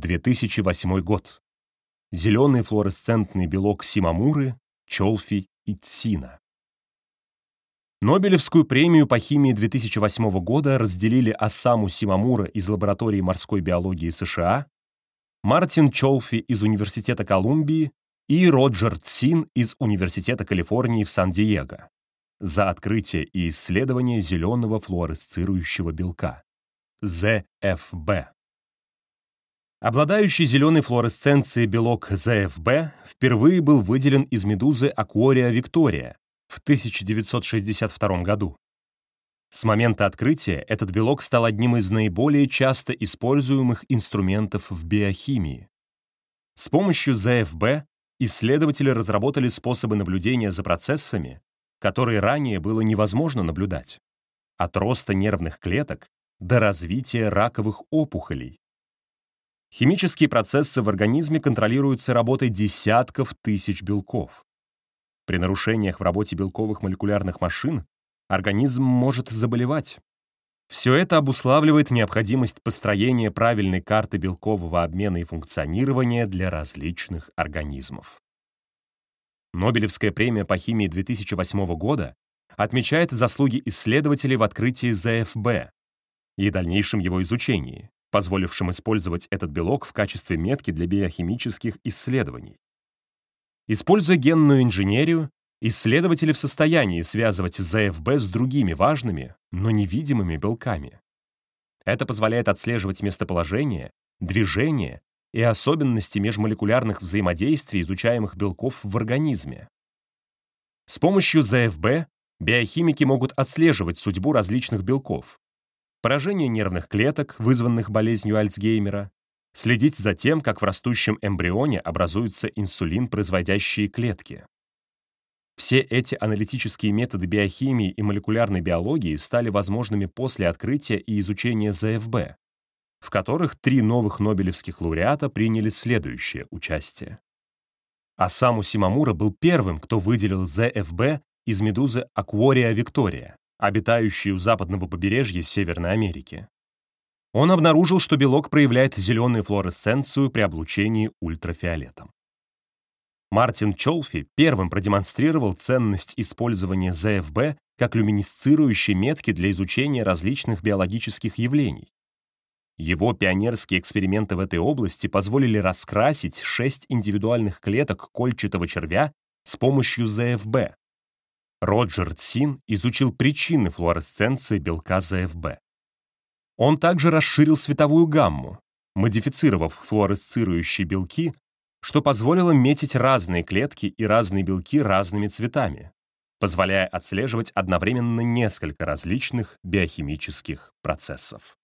2008 год. Зеленый флуоресцентный белок симамуры, чолфи и цина. Нобелевскую премию по химии 2008 года разделили Осаму Симамура из лаборатории морской биологии США, Мартин Чолфи из Университета Колумбии и Роджер Цин из Университета Калифорнии в Сан-Диего за открытие и исследование зеленого флуоресцирующего белка ЗФБ. Обладающий зеленой флуоресценцией белок ЗФБ впервые был выделен из медузы Аквария Виктория в 1962 году. С момента открытия этот белок стал одним из наиболее часто используемых инструментов в биохимии. С помощью ЗФБ исследователи разработали способы наблюдения за процессами, которые ранее было невозможно наблюдать, от роста нервных клеток до развития раковых опухолей. Химические процессы в организме контролируются работой десятков тысяч белков. При нарушениях в работе белковых молекулярных машин организм может заболевать. Все это обуславливает необходимость построения правильной карты белкового обмена и функционирования для различных организмов. Нобелевская премия по химии 2008 года отмечает заслуги исследователей в открытии ЗФБ и дальнейшем его изучении, позволившем использовать этот белок в качестве метки для биохимических исследований. Используя генную инженерию, исследователи в состоянии связывать ЗФБ с другими важными, но невидимыми белками. Это позволяет отслеживать местоположение, движение и особенности межмолекулярных взаимодействий изучаемых белков в организме. С помощью ЗФБ биохимики могут отслеживать судьбу различных белков, поражение нервных клеток, вызванных болезнью Альцгеймера, следить за тем, как в растущем эмбрионе образуются инсулин, производящие клетки. Все эти аналитические методы биохимии и молекулярной биологии стали возможными после открытия и изучения ЗФБ, в которых три новых нобелевских лауреата приняли следующее участие. Асаму Симамура был первым, кто выделил ЗФБ из медузы Аквария Виктория, обитающей у западного побережья Северной Америки. Он обнаружил, что белок проявляет зеленую флуоресценцию при облучении ультрафиолетом. Мартин Чолфи первым продемонстрировал ценность использования ЗФБ как люминесцирующей метки для изучения различных биологических явлений. Его пионерские эксперименты в этой области позволили раскрасить шесть индивидуальных клеток кольчатого червя с помощью ЗФБ. Роджер Цин изучил причины флуоресценции белка ЗФБ. Он также расширил световую гамму, модифицировав флуоресцирующие белки что позволило метить разные клетки и разные белки разными цветами, позволяя отслеживать одновременно несколько различных биохимических процессов.